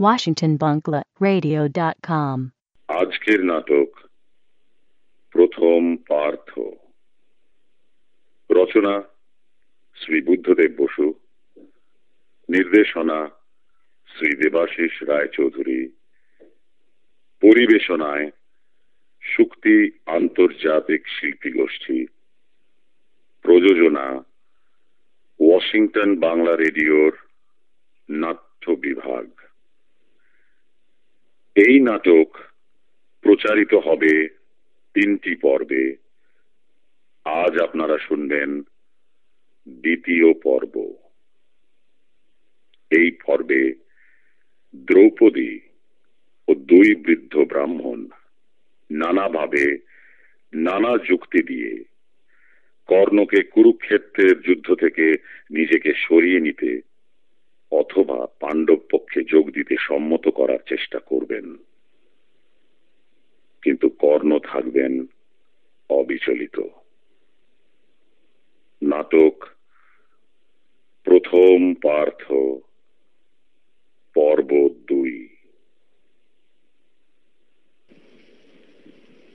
WashingtonBunkleRadio.com. আজকের নাটক প্রথম পার্থ। রচনা শ্রী বুদ্ধদেব বসু। নির্দেশনা শ্রী দেবাশিস রায়চৌধুরী। পরিবেশনায় শুক্তি আন্তর্জাতিক শিল্পী গোষ্ঠী। প্রযোজনা ওয়াশিংটন বাংলা রেডিওর নাট্য বিভাগ। এই নাটক প্রচারিত হবে তিনটি পর্বে। আজ আপনারা শুনবেন দ্বিতীয় পর্ব। এই পর্বে দ্রৌপদী ও দুই বৃদ্ধ ব্রাহ্মণ নানাভাবে নানা যুক্তি দিয়ে কর্ণকে কুরুক্ষেত্রের যুদ্ধ থেকে নিজেকে সরিয়ে নিতে অথবা পাণ্ডব পক্ষে যোগ দিতে সম্মত করার চেষ্টা করবেন। কিন্তু কর্ণ থাকবেন অবিচলিত। নাটক, প্রথম পার্থ, পর্ব দুই।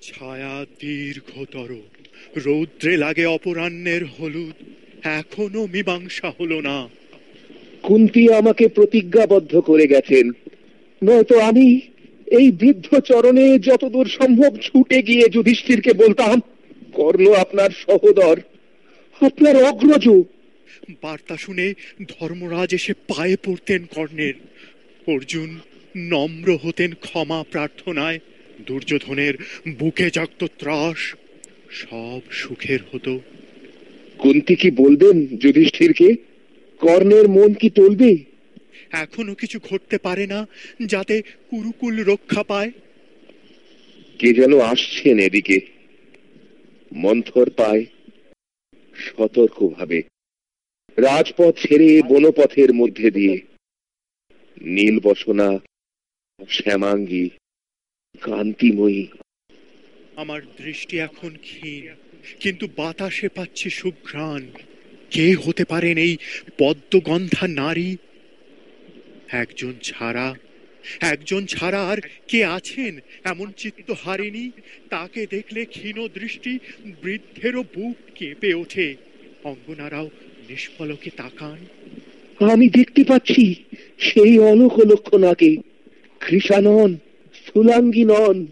ছায়া দীর্ঘতর, রৌদ্রে লাগে অপরাহ্নের হলুদ। এখনও মীমাংসা হলো না। কুন্তি আমাকে প্রতিজ্ঞাবদ্ধ করে গেছেন। নয়তো আমি এই বৃদ্ধ চরণে যতদূর সম্ভব ছুটে গিয়ে যুধিষ্ঠিরকে বলতাম কর্ণ আপনার সহদর আপনার অগ্রজ। বার্তা শুনে ধর্মরাজ এসে পায়ে পড়তেন কর্ণের। অর্জুন নম্র হতেন ক্ষমা প্রার্থনায় দুর্যোধনের বুকে জাগত ত্রাস সব সুখের হতো। কুন্তি কি বলবেন যুধিষ্ঠিরকে? কর্ণের মন কি টলবে এখনও কিছু ঘটতে পারে না যাতে কুরুকুল রক্ষা পায়। কে যেন আসছেন এদিকে। মন্থর পায় সতর্কভাবে। রাজপথ ছেড়ে বনপথের মধ্যে দিয়ে। নীল বসনা শ্যামাঙ্গী কান্তিময়ী আমার দৃষ্টি এখন ক্ষীণ কিন্তু বাতাসে পাচ্ছি সুঘ্রাণ। কে হতে পারেন এই পদ্মগন্ধা নারী? একজন ছাড়া একজন ছাড়া আর কে আছেন? এমন চিত্ত হারেনি তাকে দেখলে ক্ষীণ দৃষ্টি বৃদ্ধেরও বুক কেঁপে ওঠে। অঙ্গনারাও নিষ্ফলকে তাকান। আমি দেখতে পাচ্ছি সেই অলোক লক্ষণাকে কৃষা নন স্থূলাঙ্গী নন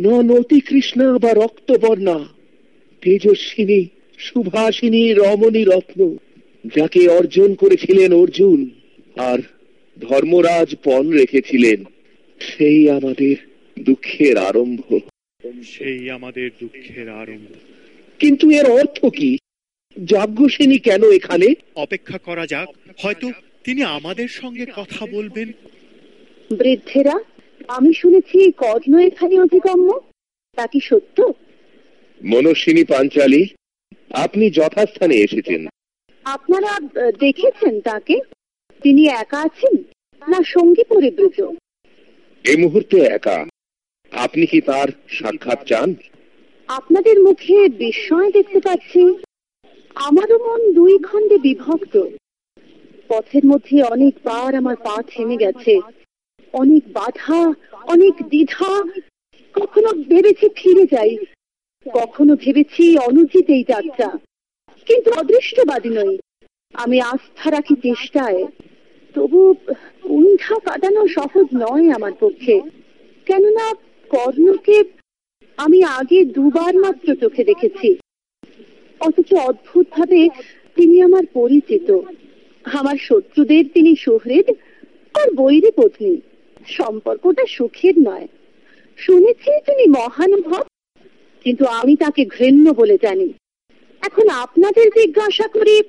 নন অতি কৃষ্ণা বা রক্তবর্ণা, তেজস্বিনী সুভাষিনী রমণী রত্ন যাকে অর্জন করেছিলেন অর্জুন আর ধর্মরাজ পণ রেখেছিলেন সেই আমাদের দুঃখের আরম্ভ। সেই আমাদের দুঃখের আরম্ভ। কিন্তু এর অর্থ কি? যাজ্ঞসেনী কেন এখানে? অপেক্ষা করা যাক। হয়তো তিনি আমাদের সঙ্গে কথা বলবেন। বৃদ্ধেরা আমি শুনেছি কর্ণ এখানে অধিগম্য তা কি সত্য? মনস্বিনী পাঞ্চালী আপনি যথাস্থানে এসেছেন। আপনারা দেখেছেন তাকে? তিনি একা আছেন না সঙ্গী পরিব্রত এই মুহূর্তে একা। আপনি কি তার সাক্ষাৎ চান? আপনাদের মুখে বিস্ময় দেখতে পাচ্ছি। আমারও মন দুই খণ্ডে বিভক্ত। পথের মধ্যে অনেকবার আমার পা থেমে গেছে। অনেক বাধা অনেক দ্বিধা। কখনো ভেবেছি ফিরে যাই। কখনো ভেবেছি অনুচিত এই যাত্রা, কিন্তু অদৃষ্টবাদী নই। আমি আস্থা রাখি চেষ্টায়, তবু কুণ্ঠা কাটানো সহজ নয় আমার পক্ষে। কেননা কর্ণকে আমি আগে দুবার মাত্র চোখে দেখেছি। অথচ অদ্ভুত ভাবে তিনি আমার পরিচিত। আমার শত্রুদের তিনি সুহৃদ আর বৈরী পত্নী। সম্পর্কটা সুখের নয়। শুনেছি তিনি মহানুভব কিন্তু আমি তাকে ঘৃণ্য বলে জানি। এখন আপনাদের জিজ্ঞাসা করি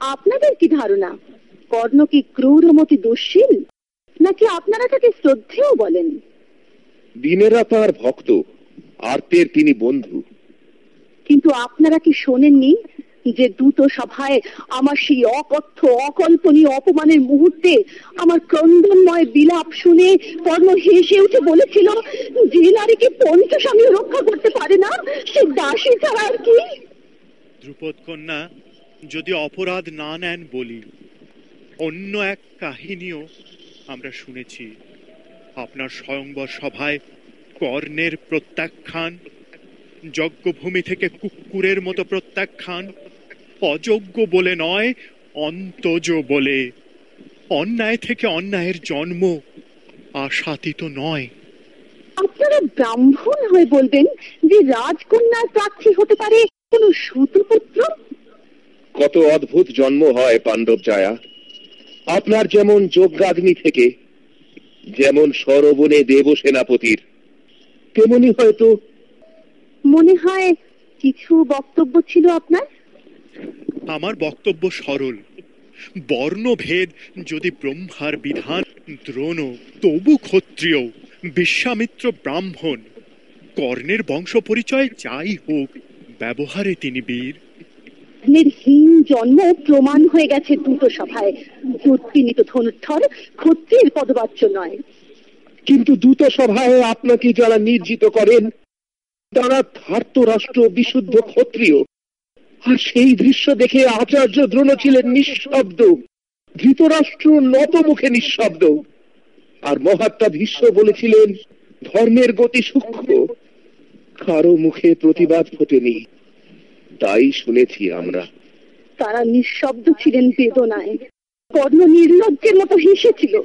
আপনাদের কি ধারণা? কর্ণ কি ক্রূর মতি দুঃশীল? নাকি আপনারা তাকে শ্রদ্ধেও বলেন? দিনেরা তার ভক্ত আর্তের তিনি বন্ধু। কিন্তু আপনারা কি শোনেননি যে দ্রুত সভায় আমার সেই অকথ্য, অকল্পনীয় অপমানের মুহূর্তে আমার ক্রন্দনময় বিলাপ শুনে কর্ণ হেসে উঠে বলেছিল, যে নারীকে পঞ্চস্বামী রক্ষা করতে পারে না, সে দাসী ছাড়া আর কি? দ্রুপদ কন্যা, যদি অপরাধ না নেন বলি, অন্য এক কাহিনীও আমরা শুনেছি। আপনার স্বয়ংবর সভায় কর্ণের প্রত্যাখ্যান, যজ্ঞভূমি থেকে কুকুরের মতো প্রত্যাখ্যান অযোগ্য বলে নয় অন্তজ বলে। অন্যায় থেকে অন্যায়ের জন্ম আশাতীত নয়। আপনারা ব্রাহ্মণ হয়ে বলবেন যে রাজকন্যার প্রার্থী হতে পারে কোন সুতপুত্র কত অদ্ভুত জন্ম হয় পাণ্ডব জয়া। আপনার যেমন যজ্ঞাগ্নি থেকে যেমন সরবনে দেব সেনাপতির তেমনি হয়তো মনে হয় কিছু বক্তব্য ছিল আপনার? আমার বক্তব্য সরল। বর্ণভেদ যদি ব্রহ্মার বিধান দ্রোণ তবু ক্ষত্রিয় বিশ্বামিত্র ব্রাহ্মণ। কর্ণের বংশ পরিচয় যাই হোক ব্যবহারে তিনি বীর। হীন জন্ম প্রমাণ হয়ে গেছে দ্রুত সভায়। দুর্বিনীত ধনুর্ধর ক্ষত্রিয়ের পদবাচ্য নয়। কিন্তু দূত সভায় আপনাকে যারা নির্জিত করেন তারা ধার্ত রাষ্ট্র বিশুদ্ধ ক্ষত্রিয়। সেই দৃশ্য দেখে আচার্য দ্রোণ ছিলেন নিঃশব্দ। ধৃতরাষ্ট্র নত মুখে নিঃশব্দ। আর মহাত্মা ভীষ্ম বলেছিলেন ধর্মের গতি সূক্ষ্ম। কারও মুখে প্রতিবাদ ফোটেনি তাই শুনেছি আমরা। তারা নিঃশব্দ ছিলেন বেদনায়। কর্ণ নির্লজ্জের মতো হেসেছিল।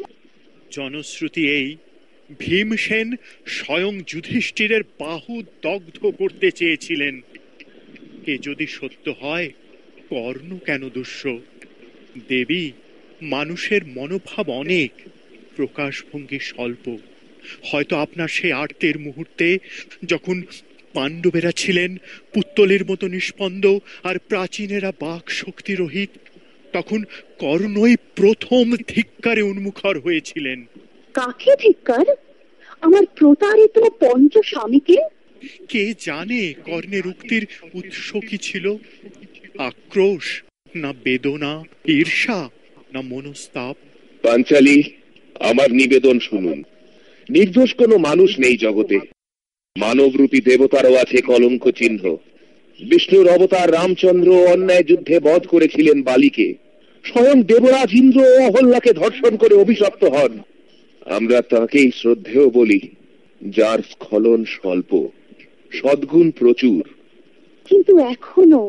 জনশ্রুতি এই ভীমসেন স্বয়ং যুধিষ্ঠিরের বাহু দগ্ধ করতে চেয়েছিলেন। এ যদি সত্য হয়, কর্ণ কেন দুষ্য দেবী, মানুষের মনোভাব অনেক, প্রকাশভঙ্গি স্বল্প। হয়তো আপনার সেই আর্তের মুহূর্তে যখন পাণ্ডবেরা ছিলেন পুত্তলের মতো নিষ্পন্দ আর প্রাচীনেরা বাক শক্তি রহিত, তখন কর্ণই প্রথম ধিক্কারে উন্মুখর হয়েছিলেন। কাকে ধিক্কার? আমার প্রতারিত পঞ্চ স্বামীকে কে জানে কর্ণের উক্তির উৎস কি ছিল? আক্রোশ, না বেদনা, ঈর্ষা, না মনস্তাপ? পাঞ্চালী, আমার নিবেদন শুনুন। নির্দোষ কোনো মানুষ নেই জগতে। মানবরূপী দেবতারও আছে কলঙ্ক চিহ্ন। বিষ্ণুর অবতার রামচন্দ্র অন্যায় যুদ্ধে বধ করেছিলেন বালিকে। স্বয়ং দেবরাজ ইন্দ্র ও অহল্যাকে ধর্ষণ করে অভিশপ্ত হন। আমরা তাকেই শ্রদ্ধেয় বলি, যার স্খলন স্বল্প। সদ্গুণ প্রচুর। কিন্তু এখনও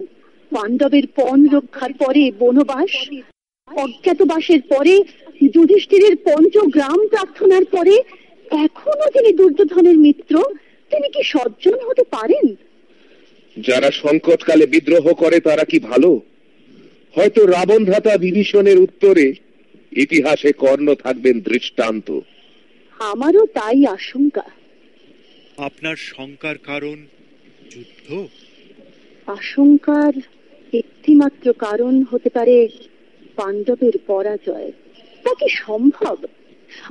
পাণ্ডবের পণ রক্ষার পরে বনবাস অজ্ঞাতবাসের পরে যুধিষ্ঠিরের পঞ্চগ্রাম প্রার্থনার পরে এখনও তিনি দুর্যোধনের মিত্র তিনি কি সজ্জন হতে পারেন? যারা সংকটকালে বিদ্রোহ করে তারা কি ভালো? হয়তো রাবণ ভ্রাতা বিভীষণের উত্তরে ইতিহাসে কর্ণ থাকবেন দৃষ্টান্ত। আমারও তাই আশঙ্কা। আপনার শঙ্কার কারণ যুদ্ধ? আশঙ্কার একটিমাত্র কারণ হতে পারে পাণ্ডবের পরাজয়। তা কি সম্ভব?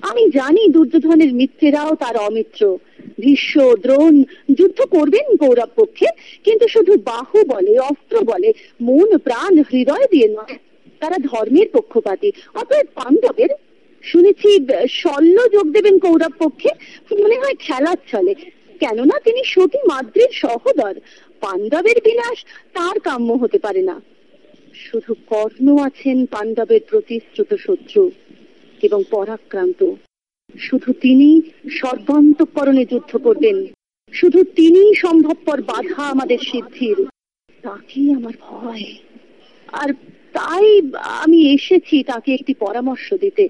আমি জানি দুর্যোধনের মিত্রেরাও তার অমিত্র। ভীষ্ম দ্রোণ যুদ্ধ করবেন গৌরব পক্ষে, কিন্তু শুধু বাহু বলে, অস্ত্র বলে, মন, প্রাণ, হৃদয় দিয়ে নয়, তারা ধর্মের পক্ষপাতী। অতএব পাণ্ডবের, শুনেছি শল্য যোগ দেবেন কৌরব পক্ষে, মনে হয় খেলার ছলে। কেননা তিনি সতী মাদ্রির সহদর। পাণ্ডবের বিনাশ তার কাম্য হতে পারে না। শুধু কর্ণ আছেন পাণ্ডবের প্রতিশ্রুত শত্রু এবং পরাক্রান্ত। শুধু তিনি সর্বান্তকরণে যুদ্ধ করবেন। শুধু তিনি সম্ভবপর বাধা আমাদের সিদ্ধির। তাকেই আমার ভয়। আর তাই আমি এসেছি তাকে একটি পরামর্শ দিতে,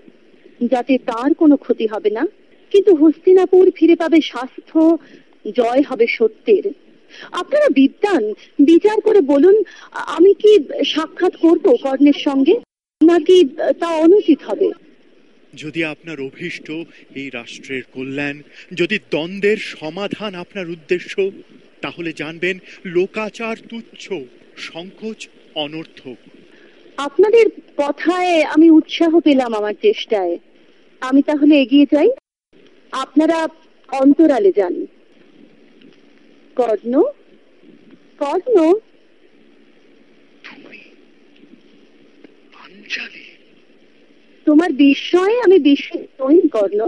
যাতে তার কোনো ক্ষতি হবে না। কিন্তু হস্তিনাপুর ফিরে পাবে স্বাস্থ্য জয় হবে সত্যের। আপনারা বিদ্যান বিচার করে বলুন আমি কি সাক্ষাৎ করব কর্ণের সঙ্গে নাকি তা অনুচিত হবে? যদি আপনার অভীষ্ট এই রাষ্ট্রের কল্যাণ যদি দ্বন্দ্বের সমাধান আপনার উদ্দেশ্য তাহলে জানবেন লোকাচার তুচ্ছ সংকোচ অনর্থক আপনাদের কথায় আমি উৎসাহ পেলাম আমার চেষ্টায়। আমি তাহলে এগিয়ে যাই। আপনারা অন্তরালে যান। কর্ণ কর্ণ। তোমার বিস্ময়ে আমি বিস্মিত নই কর্ণ।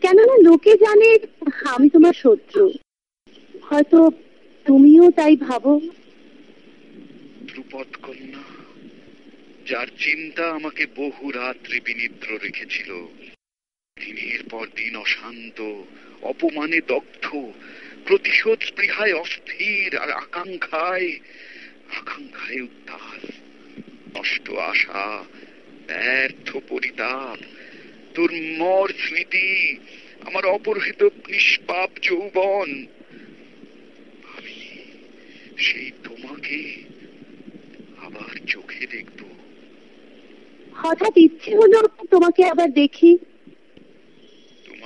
কেননা লোকে জানে আমি তোমার শত্রু। হয়তো তুমিও তাই ভাবো। ধ্রুপদ কন্যা, যার চিন্তা আমাকে বহু রাত্রি বিনিদ্র রেখেছিল দিনের পর দিন অশান্ত, অপমানে দগ্ধ, প্রতিশোধ স্পৃহায় অস্থির আর আকাঙ্ক্ষায় আকাঙ্ক্ষায় উত্তাল নষ্ট আশা, ব্যর্থ পরিতাপ তোর মর স্মৃতি, আমার অপহৃত নিষ্পাপ যৌবন। সেই তোমাকে আবার চোখে দেখব। হঠাৎ ইচ্ছে হলো তোমাকে আবার দেখি।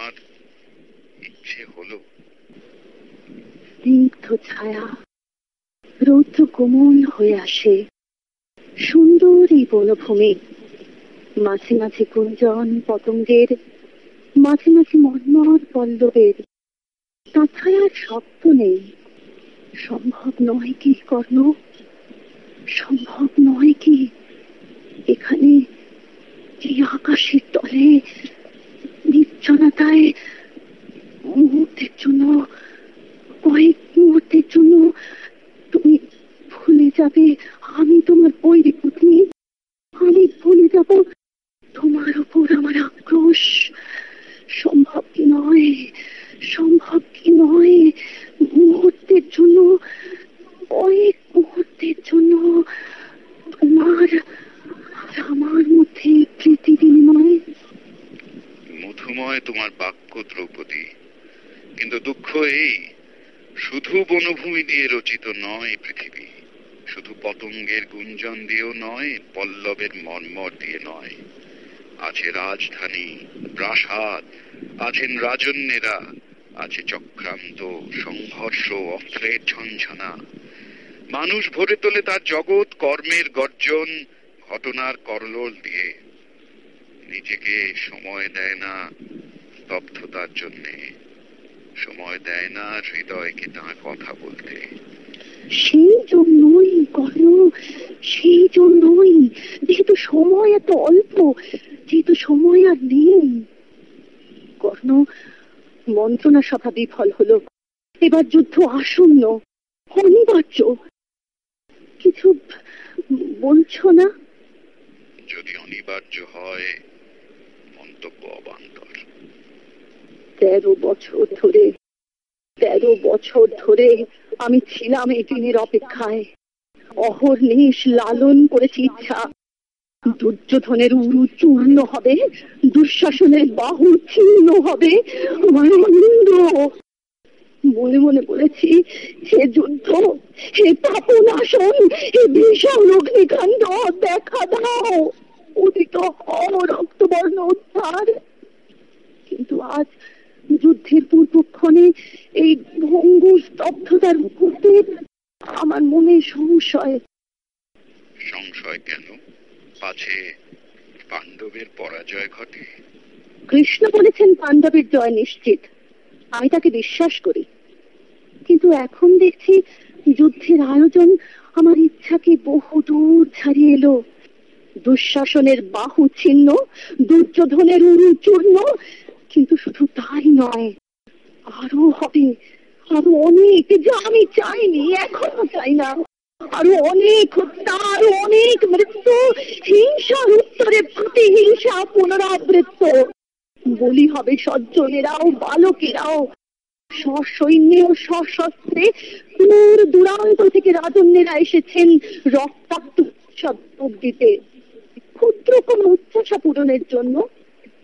তোমার ইচ্ছে হলো। স্নিগ্ধ ছায়া রৌদ্র কোমল হয়ে আসে সুন্দর এই বনভূমি। মাঝে মাঝে কুঞ্জন পতঙ্গের, মাঝে মাঝে মর্মর পল্লবের। তাছাড়া শব্দ নেই। সম্ভব নয় কি কর্ণ সম্ভব নয় কি এখানে এই আকাশের তলে নির্জনতায় মুহূর্তের জন্য কয়েক মুহূর্তের জন্য তুমি ভুলে যাবে আমি তোমার বৈরী পত্নী আমি ভুলে যাব তোমার উপর আমার আক্রোশ সম্ভব কি নয় সম্ভব কি নয় মুহূর্তের জন্য কয়েক মুহূর্তের জন্য তোমার আর আমার মধ্যে প্রীতি বিনিময় মধুময় তোমার বাক্য দ্রৌপদী কিন্তু দুঃখ এই শুধু বনভূমি দিয়ে রচিত নয় পৃথিবী। শুধু পতঙ্গের গুঞ্জন দিয়েও নয়, পল্লবের মর্মর দিয়ে নয়। আছে রাজধানী, প্রাসাদ আছেন রাজন্যেরা, আছে চক্রান্ত, সংঘর্ষ, অস্ত্রের ঝঞ্ঝনা। মানুষ ভরে তোলে তার জগৎ, কর্মের গর্জন, ঘটনার করলোল দিয়ে। নিজেকে সময় দেয় না স্তব্ধতার জন্যে। সময় দেয় না হৃদয়কে তার কথা বলতে। সেই জন্যই কর্ণ সেই জন্যই যেহেতু সময় এত অল্প যেহেতু সময় আর নেই। কর্ণ মন্ত্রণা সভা বিফল হলো। এবার যুদ্ধ আসন্ন। অনিবার্য। কিছু বলছো না? যদি অনিবার্য হয় মন্তব্য অবান্তর। তেরো বছর ধরে তেরো বছর ধরে আমি ছিলাম এই দিনের অপেক্ষায় অহর্নিশ লালন করেছি ইচ্ছা। দুর্যোধনের উরু চূর্ণ হবে, দুঃশাসনের বাহু ছিন্ন হবে আমার আনন্দ মনে মনে বলেছি, হে যুদ্ধ, হে পাপনাশন, হে ভীষণ অগ্নিকাণ্ড, দেখা দাও। উদিত হও রক্তবর্ণ উদ্ধার। কিন্তু আজ যুদ্ধের পূর্বক্ষণে এই ভঙ্গুর স্তব্ধতার মুহূর্তে আমার মনে সংশয়। সংশয় কেন? পাছে পাণ্ডবের পরাজয় ঘটে? কৃষ্ণ বলেছেন পাণ্ডবের জয় নিশ্চিত। আমি তাকে বিশ্বাস করি। কিন্তু এখন দেখছি যুদ্ধের আয়োজন আমার ইচ্ছাকে বহু দূর ছাড়িয়ে এলো। দুঃশাসনের বাহু ছিন্ন দুর্যোধনের উরু চূর্ণ কিন্তু শুধু তাই নয় আরও হবে। আরও অনেক যা আমি চাইনি, এখনও চাই না। আরও অনেক হত্যা আরও অনেক মৃত্যু, হিংসার উত্তরে প্রতিহিংসা, পুনরাবৃত্ত। বলি হবে সজ্জনেরাও, বালকেরাও। সসৈন্যে সশস্ত্রে দূর দূরান্ত থেকে রাজন্যেরা এসেছেন রক্তাক্ত উৎসব দিতে ক্ষুদ্র কোন উচ্চাসা পূরণের জন্য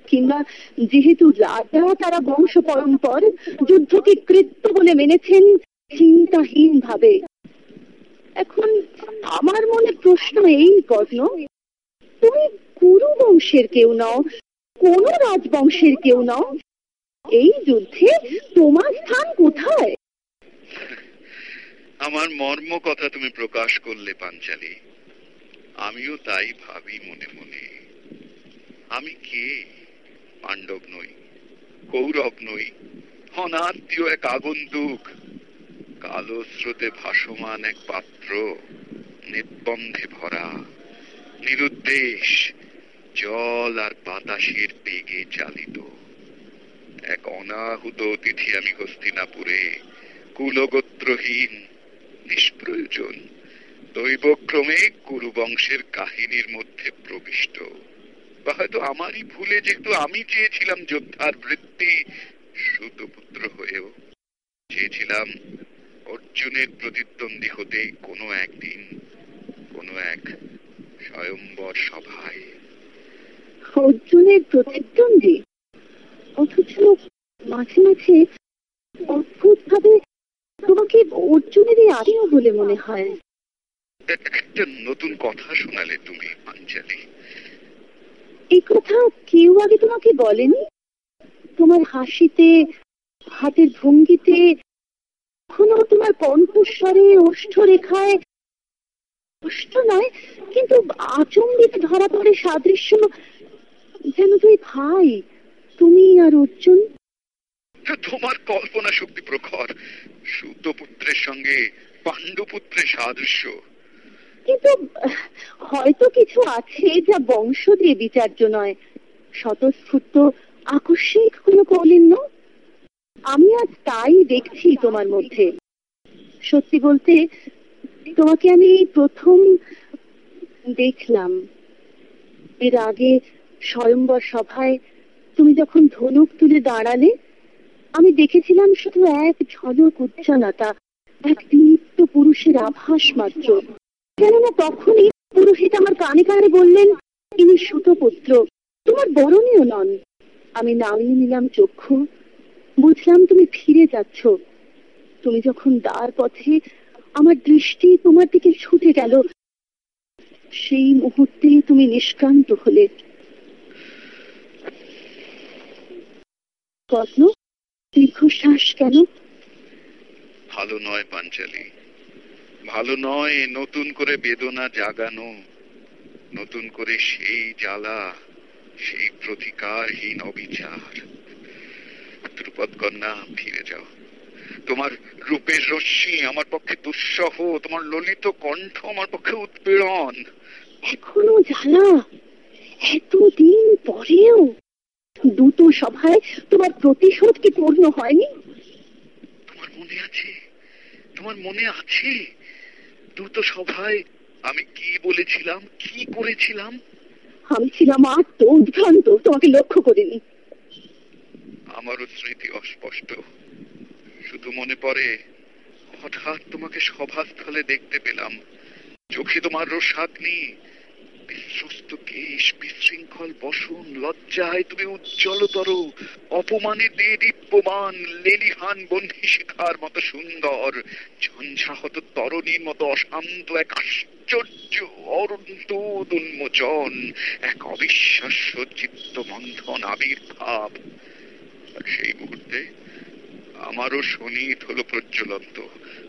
কিংবা যেহেতু রাজা তারা বংশ পরম্পর যুদ্ধকে কৃত্য বলে মেনেছেন চিন্তাহীন ভাবে এখন আমার মনে প্রশ্ন এই, কর্ণ, তুমি কুরু বংশের কেউ নও, কোন রাজবংশের কেউ নও। এই যুদ্ধে তোমার স্থান কোথায়? আমার মর্ম কথা তুমি প্রকাশ করলে, পাঞ্চালি। আমিও তাই ভাবি মনে মনে। আমি কে? পাণ্ডব নই, কৌরব নই অনাত্মীয় এক আগন্তুক, কালো স্রোতে ভাসমান এক পাত্র, নির্বন্ধে ভরা, নিরুদ্দেশ, জল আর বাতাসের বেগে চালিত এক অনাহুত অতিথি আমি হস্তিনাপুরে, কুলগোত্রহীন, নিষ্প্রয়োজন, দৈবক্রমে কুরুবংশের কাহিনীর মধ্যে প্রবিষ্ট। বা হয়তো আমারই ভুলে যেহেতু আমি চেয়েছিলাম যোদ্ধার বৃত্তি সুতপুত্র হয়েও চেয়েছিলাম অর্জুনের প্রতিদ্বন্দ্বী হতে কোনো একদিন কোনো এক স্বয়ম্বর সভায়। অর্জুনের প্রতিদ্বন্দ্বী? অথচ মাঝে মাঝে অদ্ভুত ভাবে তোমাকে অর্জুনেরই আত্মীয় বলে মনে হয়। একটা নতুন কথা শোনালে তুমি পাঞ্চালি। এই কথা কেউ আগে তোমাকে বলেনি? তোমার হাসিতে, হাতের ভঙ্গিতে, কখনো তোমার কণ্ঠস্বরে ওষ্ঠ রেখায় নয়, কিন্তু আচম্বিতে ধরা পড়ে সাদৃশ্য যেন তুই ভাই, তুমি আর অর্জুন। তোমার কল্পনা শক্তি প্রখর, সুতপুত্রের সঙ্গে পাণ্ডুপুত্রের সাদৃশ্য। কিন্তু, হয়তো কিছু আছে যা বংশ দিয়ে বিচার্য নয়। স্বতঃস্ফূর্ত আকস্মিক কোনো কৌলিন্য? আমি আজ তাই দেখছি তোমার মধ্যে। সত্যি বলতে, তোমাকে আমি প্রথম দেখলাম। এর আগে স্বয়ম্বর সভায় তুমি যখন ধনুক তুলে দাঁড়ালে, আমি দেখেছিলাম শুধু এক ঝলক উজ্জ্বলতা এক দীপ্ত পুরুষের আভাস মাত্র। কেননা তখনই পুরোহিত আমার কানে কানে বললেন, ইনি সুতপুত্র, তোমার বরণীয় নন। আমি নামিয়ে নিলাম চক্ষু। বুঝলাম তুমি ফিরে যাচ্ছ। তুমি যখন দ্বার পথে আমার দৃষ্টি তোমার দিকে ছুটে গেল, সেই মুহূর্তে তুমি নিষ্ক্রান্ত হলে। দীর্ঘশ্বাস কেন? ভালো নয় পাঞ্চালি। ভালো নয় নতুন করে বেদনা জাগানো নতুন করে সেই জ্বালা সেই প্রতিকারহীন অবিচার। ধ্রুপদ কন্যা ফিরে যাও। তোমার রূপের রশ্মি আমার পক্ষে দুঃসহ তোমার ললিত কণ্ঠ আমার পক্ষে উৎপীড়ন। এখনও জ্বালা এতদিন পরেও দুটো সভায় তোমার প্রতিশোধ কি পূর্ণ হয়নি? তোমার মনে আছে তোমার মনে আছে দুটো সভায় আমি কি বলেছিলাম কি করেছিলাম? আমি ছিলাম আত্ম উদ্ভ্রান্ত তোমাকে লক্ষ্য করিনি। আমারও স্মৃতি অস্পষ্ট। শুধু মনে পড়ে হঠাৎ তোমাকে সভাস্থলে দেখতে পেলাম। চোখে তোমার রসাগ্নি বিশ্বস্ত কেশ, বিশৃঙ্খল বসন, লজ্জায় তুমি উজ্জ্বলতর। অপমানে দে দীপ্যমান লেলিহান বন্ধি শিখার মতো সুন্দর। ঝঞ্ঝাহত তরণীর মতো অশান্ত, এক আশ্চর্য অরন্ত উন্মোচন, এক অবিশ্বাস্য চিত্ত মন্থন আবির্ভাব সেই মুহূর্তে আমারও শনিত হলো প্রজ্বলন্ত।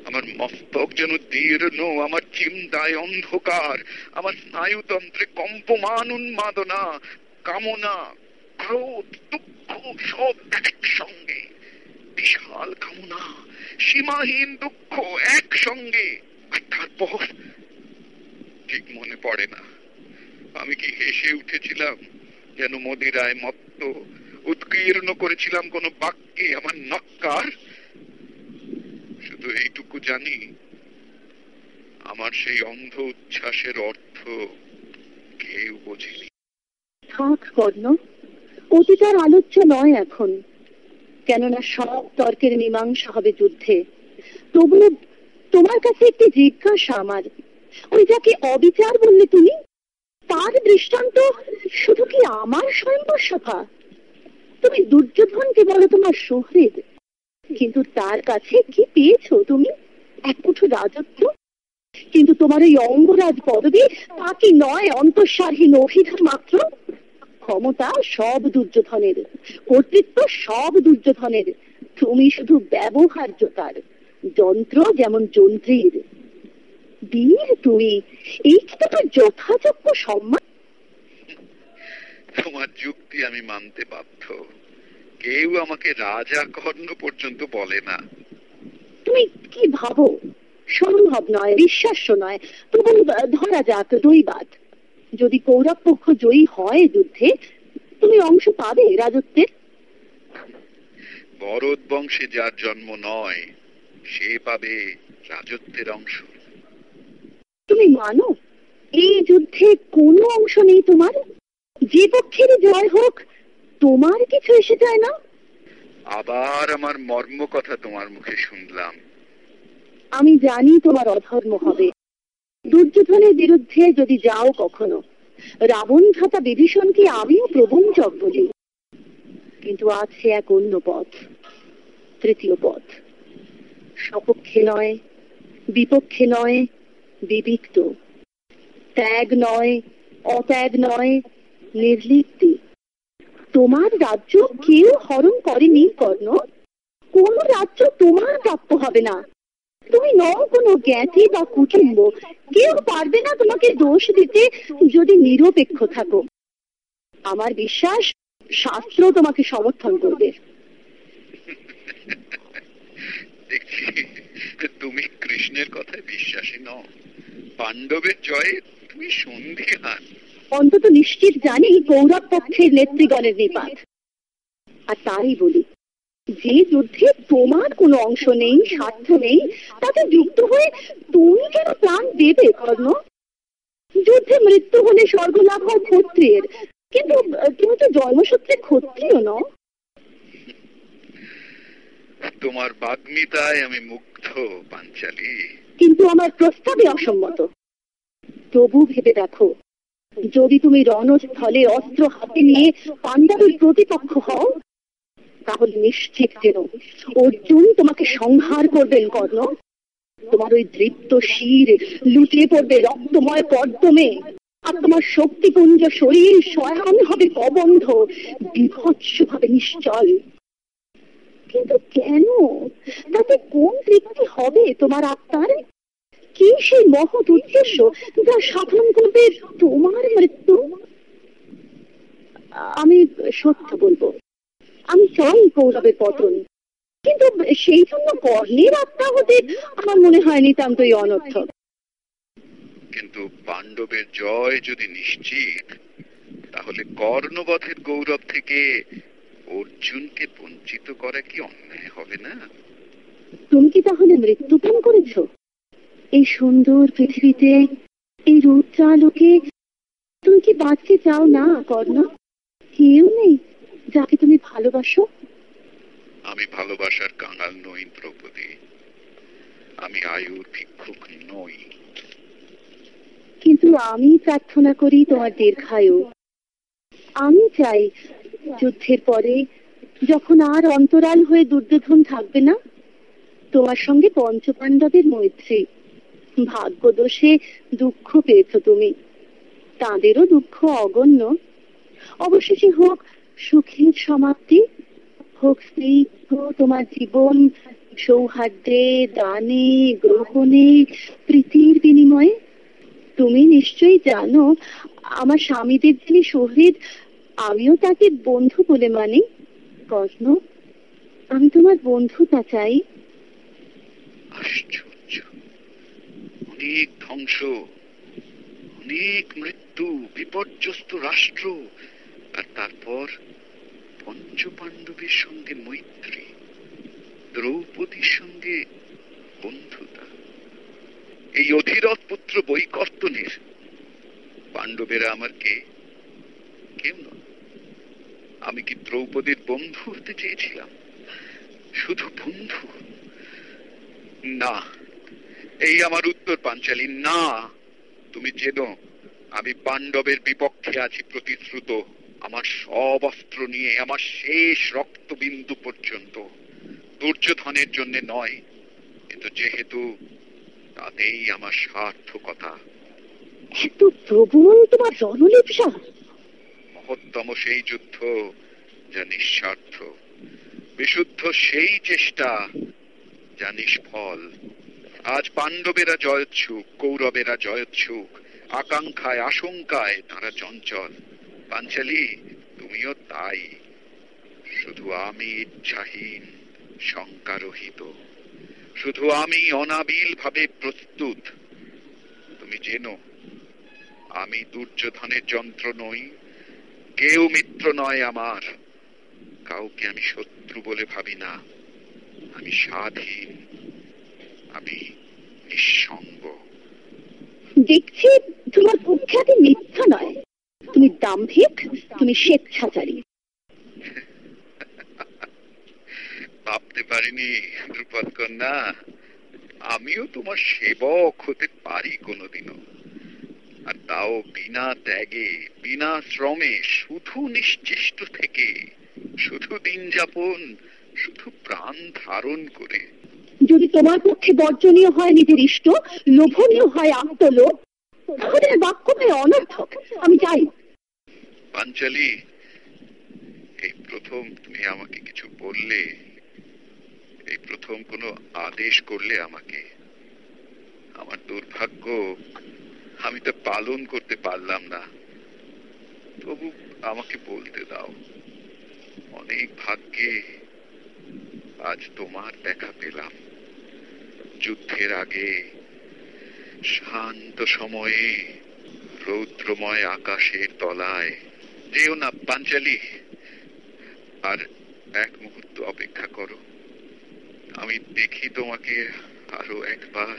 আমার মস্তক যেন দীর্ণ আমার চিন্তায় অন্ধকার, আমার স্নায়ুতন্ত্রে কম্পমান উন্মাদনা, কামনা, ক্রোধ, দুঃখ সব একসঙ্গে, বিশাল কামনা, সীমাহীন দুঃখ একসঙ্গে। আর তারপর ঠিক মনে পড়ে না। আমি কি হেসে উঠেছিলাম, যেন মদিরায় মত্ত, উৎকীর্ণ করেছিলাম কোন বাক্যে আমার নক্কার? শুধু এইটুকু জানি, আমার সেই অন্ধ উচ্ছ্বাসের অর্থ কেউ বোঝেনি। থাক, কর্ণ আলোচ্য নয় এখন, কেননা সব তর্কের মীমাংসা হবে যুদ্ধে। তবুও তোমার কাছে একটি জিজ্ঞাসা আমার, ওই যাকে অবিচার বললে তুমি? তার দৃষ্টান্ত শুধু কি আমার স্বয়ম্বর সভা? তুমি দুর্যোধনকে বলো তোমার শহরের কিন্তু তার কাছে কি পেয়েছ তুমি? এক মুঠো রাজত্ব? কিন্তু তোমার এই অঙ্গরাজ পদবী তা কি নয়, অন্তঃসারহীন অভিধান মাত্র। ক্ষমতা সব দুর্যোধনের, কর্তৃত্ব সব দুর্যোধনের। তুমি শুধু ব্যবহার্য তার যন্ত্র যেমন যন্ত্রীর। বীর তুমি, এই কি তোমার যথাযোগ্য সম্মান? তোমার যুক্তি আমি মানতে বাধ্য। কেউ আমাকে রাজা কর্ণ পর্যন্ত বলে না। তুমি কি ভাবো? সম্ভব নয় বিশ্বাস্য নয়। তবু ধরা যাক দৈবাত যদি কৌরব পক্ষ জয়ী হয় যুদ্ধে তুমি অংশ পাবে রাজত্বের? বরদ বংশে যার জন্ম নয় সে পাবে রাজত্বের অংশ। তুমি মানো এই যুদ্ধে কোনো অংশ নেই তোমার? যে পক্ষেরই জয় হোক তোমার কিছু এসে যায় না? আবার আমার মর্ম কথা তোমার মুখে শুনলাম। আমি জানি তোমার অধর্ম হবে। দুর্যোধনের বিরুদ্ধে যদি যাও কখনো রাবণ ভ্রাতা বিভীষণকে আমিও প্রবঞ্চক বলি কিন্তু আছে এক অন্য পথ তৃতীয় পথ। সপক্ষে নয় বিপক্ষে নয় বিবিক্ত। ত্যাগ নয় অত্যাগ নয় নির্লিপ্তি। তোমার রাজ্য কেউ হরণ করেনি, কর্ণ। কোন রাজ্য তোমার প্রাপ্য হবে না। তুমি নও কোনো জ্ঞাতি বা কুটুম্ব। কেউ পারবে না তোমাকে দোষ দিতে যদি নিরপেক্ষ থাকো। আমার বিশ্বাস, শাস্ত্র তোমাকে সমর্থন করবে। তুমি কৃষ্ণের কথায় বিশ্বাসী নও। পাণ্ডবের জয়ে তুমি সন্ধিহান অন্তত নিশ্চিত জানি কৌরব পক্ষের নেতৃগণের নিপাত আর তাই বলি যে যুদ্ধে তোমার কোনো অংশ নেই স্বার্থ নেই তাতে যুক্ত হয়ে তুমি কেন প্রাণ দেবে কর্ণ? যুদ্ধে মৃত্যু হলে স্বর্গলাভ হয় ক্ষত্রিয়ের কিন্তু তুমি তো জন্মসূত্রে ক্ষত্রিয় ন তোমার বাগ্মিতায় আমি মুগ্ধ পাঞ্চালী। কিন্তু আমার প্রস্তাবে অসম্মত। তবু ভেবে দেখো যদি তুমি রণস্থলে অস্ত্র হাতে নিয়ে পাণ্ডবের প্রতিপক্ষ হও, তাহলে নিশ্চিত যেন অর্জুন তোমাকে সংহার করবেন, কর্ণ। তোমার ওই দৃপ্ত শির লুটিয়ে পড়বে রক্তময় পদ্মমে, আর তোমার শক্তিপুঞ্জ শরীর স্বয়ং হবে কবন্ধ বিভৎস হবে নিশ্চল। কিন্তু কেন? তাতে কোন তৃপ্তি হবে তোমার আত্মার? কি সেই মহৎ উদ্দেশ্য যা সাধন করবে তোমার মৃত্যু? আমি সত্য বলব। আমি চাই কৌরবের পতন। কিন্তু সেই জন্য কর্ণের আত্মা হতে আমার মনে হয় নিতান্তই অনর্থক। কিন্তু পাণ্ডবের জয় যদি নিশ্চিত তাহলে কর্ণবধের গৌরব থেকে অর্জুনকে বঞ্চিত করা কি অন্যায় হবে না? তুমি কি তাহলে মৃত্যুপান করেছ? এই সুন্দর পৃথিবীতে এই রৌদ্রালোকে তুমি কি বাঁচতে চাও না কর্ণ? কেউ নেই যাকে তুমি ভালোবাসো। আমি ভালোবাসার কাঙাল নই দ্রৌপদী। আমি আয়ুর ভিক্ষুক নই। কিন্তু আমি প্রার্থনা করি তোমার দীর্ঘায়ু। আমি চাই যুদ্ধের পরে যখন আর অন্তরাল হয়ে দুর্যোধন থাকবে না তোমার সঙ্গে পঞ্চপাণ্ডবের মৈত্রী। ভাগ্যদোষে দুঃখ পেয়েছ তুমি। তাদেরও দুঃখ অগণ্য। অবশেষে হোক সুখের সমাপ্তি, হোক স্নিগ্ধ তোমার জীবন, সৌহার্দ্যে, দানে, গ্রহণে, প্রীতির বিনিময়ে। তুমি নিশ্চয়ই জানো, আমার স্বামীদের যিনি শহীদ, আমিও তাকে বন্ধু বলে মানি। কর্ণ, আমি তোমার বন্ধুতা চাই। আশ্চর্য। অনেক ধ্বংস, অনেক মৃত্যু, বিপর্যস্ত রাষ্ট্র, আর তারপর পঞ্চপাণ্ডবের সঙ্গে মৈত্রী, দ্রৌপদীর সঙ্গে বন্ধুতা। এই অধীরথ পুত্র বৈকর্তনের পাণ্ডবেরা আমার কে কেউ নয়, আমি কি দ্রৌপদীর বন্ধু হতে চেয়েছিলাম? শুধু বন্ধু? না। এই আমার উত্তর পাঞ্চালী। না তুমি জেনো আমি পাণ্ডবের বিপক্ষে আছি প্রতিশ্রুত। আমার সব অস্ত্র নিয়ে আমার শেষ রক্তবিন্দু পর্যন্ত। দুর্যোধনের জন্য নয় কিন্তু যেহেতু তাতেই আমার সার্থকতা। এত প্রবল তোমার রণলিপসা মহত্তম সেই যুদ্ধ যা নিঃস্বার্থ। বিশুদ্ধ সেই চেষ্টা যা নিষ্ফল। আজ পাণ্ডবেরা জয়োৎসুক কৌরবেরা জয়োৎসুক আকাঙ্ক্ষায়, আশঙ্কায় তারা চঞ্চল। পাঞ্চালি, তুমিও তাই। শুধু আমি ইচ্ছাহীন, শঙ্কারহিত। শুধু আমি অনাবিল ভাবে প্রস্তুত। তুমি জেনো, আমি দুর্যোধনের যন্ত্র নই। কেউ মিত্র নয় আমার। কাউকে আমি শত্রু বলে ভাবি না। আমি স্বাধীন। আমি নিঃসঙ্গ। দেখছি তোমার কুখ্যাতি মিথ্যা নয়। তুমি দাম্ভিক তুমি স্বেচ্ছাচারী। ভাবতে পারিনি দ্রুপদ কন্যা। আমিও তোমার সেবক হতে পারি কোনোদিনও। আর তাও বিনা ত্যাগে বিনা শ্রমে শুধু নিশ্চেষ্ট থেকে শুধু দিন যাপন শুধু প্রাণ ধারণ করে। যদি তোমার পক্ষে বর্জনীয় হয় নিজের ইষ্ট, লোভনীয় হয় আত্মলোভ তাহলে বাক্যটাই অনর্থক, আমি যাই। পাঞ্চালি, এই প্রথম তুমি আমাকে কিছু বললে, এই প্রথম কোনো আদেশ করলে আমাকে। আমার দুর্ভাগ্য, আমি তো পালন করতে পারলাম না। তবু আমাকে বলতে দাও, অনেক ভাগ্যে আজ তোমার দেখা পেলাম। যুদ্ধের আগে, শান্ত সময়ে রৌদ্রময় আকাশের তলায় যেও না পাঞ্চালি। আর এক মুহূর্ত অপেক্ষা করো। আমি দেখি তোমাকে আরও একবার।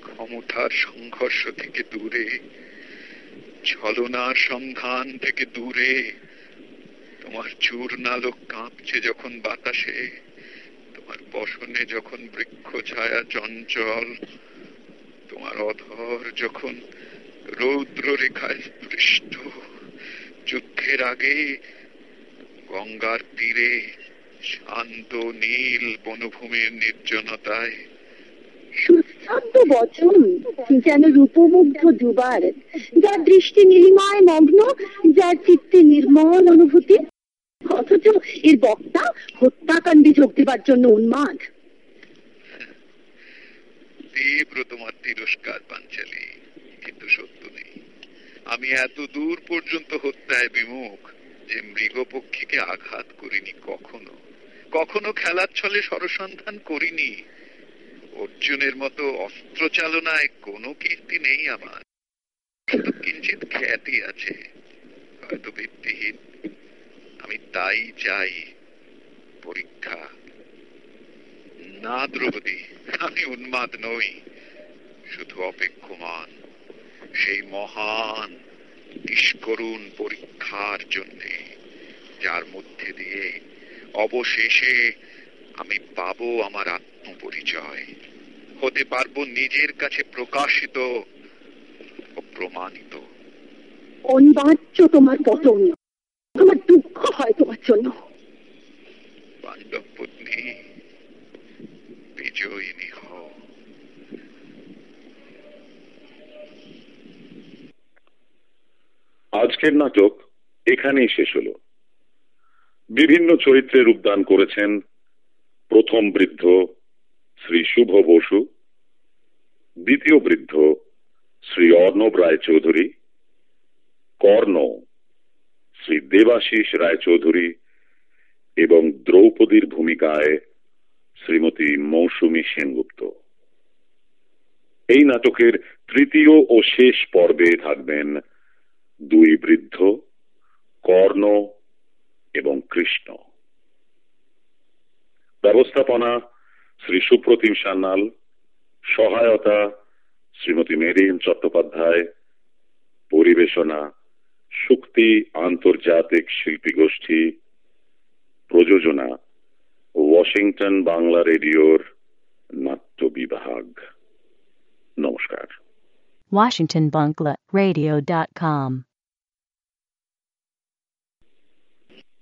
ক্ষমতার সংঘর্ষ থেকে দূরে, ছলনার সন্ধান থেকে দূরে। তোমার চূর্ণালোক কাঁপছে যখন বাতাসে। তোমার বসনে যখন বৃক্ষ ছায়া চঞ্চল, তোমার অধর যখন রৌদ্র রেখায় স্পৃষ্ট, যুদ্ধের আগে গঙ্গার তীরে শান্ত নীল বনভূমির নির্জনতায় সুশ্রান্ত বচন যেন রূপমুগ্ধ দুবার, যার দৃষ্টি নীলিমায় মগ্ন যার চিত্তে নির্মল অনুভূতি অথচ এর বক্তা হত্যাকাণ্ডে যোগ দেবার জন্য উন্মাদ। তীব্র তোমার তিরস্কার, পাঞ্চালি, কিন্তু সত্য নেই। আমি এত দূর পর্যন্ত হত্যায় বিমুখ যে মৃগপক্ষীকে আঘাত করিনি কখনো। কখনো খেলার ছলে সরসন্ধান করিনি। অর্জুনের মতো অস্ত্র চালনায় কোনো কীর্তি নেই আমার। কিন্তু কিঞ্চিত খ্যাতি আছে। হয়তো ভিত্তিহীন আমি তাই চাই পরীক্ষা। না দ্রৌপদী, আমি উন্মাদ নই, শুধু অপেক্ষমান সেই মহান নিষ্করুণ পরীক্ষার জন্যে, যার মধ্যে দিয়ে অবশেষে আমি পাবো আমার আত্মপরিচয়। হতে পারব নিজের কাছে প্রকাশিত ও প্রমাণিত। অনিবার্য তোমার পতন। আমার দুঃখ হয় তোমার জন্য। পাণ্ডব পত্নী বিজয়িনী হও। আজকের নাটক এখানেই শেষ হলো। বিভিন্ন চরিত্রে রূপদান করেছেন প্রথম বৃদ্ধ শ্রী শুভ বসু দ্বিতীয় বৃদ্ধ শ্রী অর্ণব রায়চৌধুরী কর্ণ শ্রী দেবাশিস রায়চৌধুরী এবং দ্রৌপদীর ভূমিকায় শ্রীমতী মৌসুমী সেনগুপ্ত। এই নাটকের তৃতীয় ও শেষ পর্বে থাকবেন দুই বৃদ্ধ, কর্ণ এবং কৃষ্ণ। ব্যবস্থাপনা শ্রী সুপ্রতিম সান্যাল, সহায়তা শ্রীমতী মেরিন চট্টোপাধ্যায়, পরিবেশনা শক্তি, আন্তর্জাতিক শিল্পী গোষ্ঠী, প্রযোজনা, ওয়াশিংটন বাংলা রেডিওর নাট্য বিভাগ নমস্কার। Washington Bangla radio WashingtonBangla Radio.com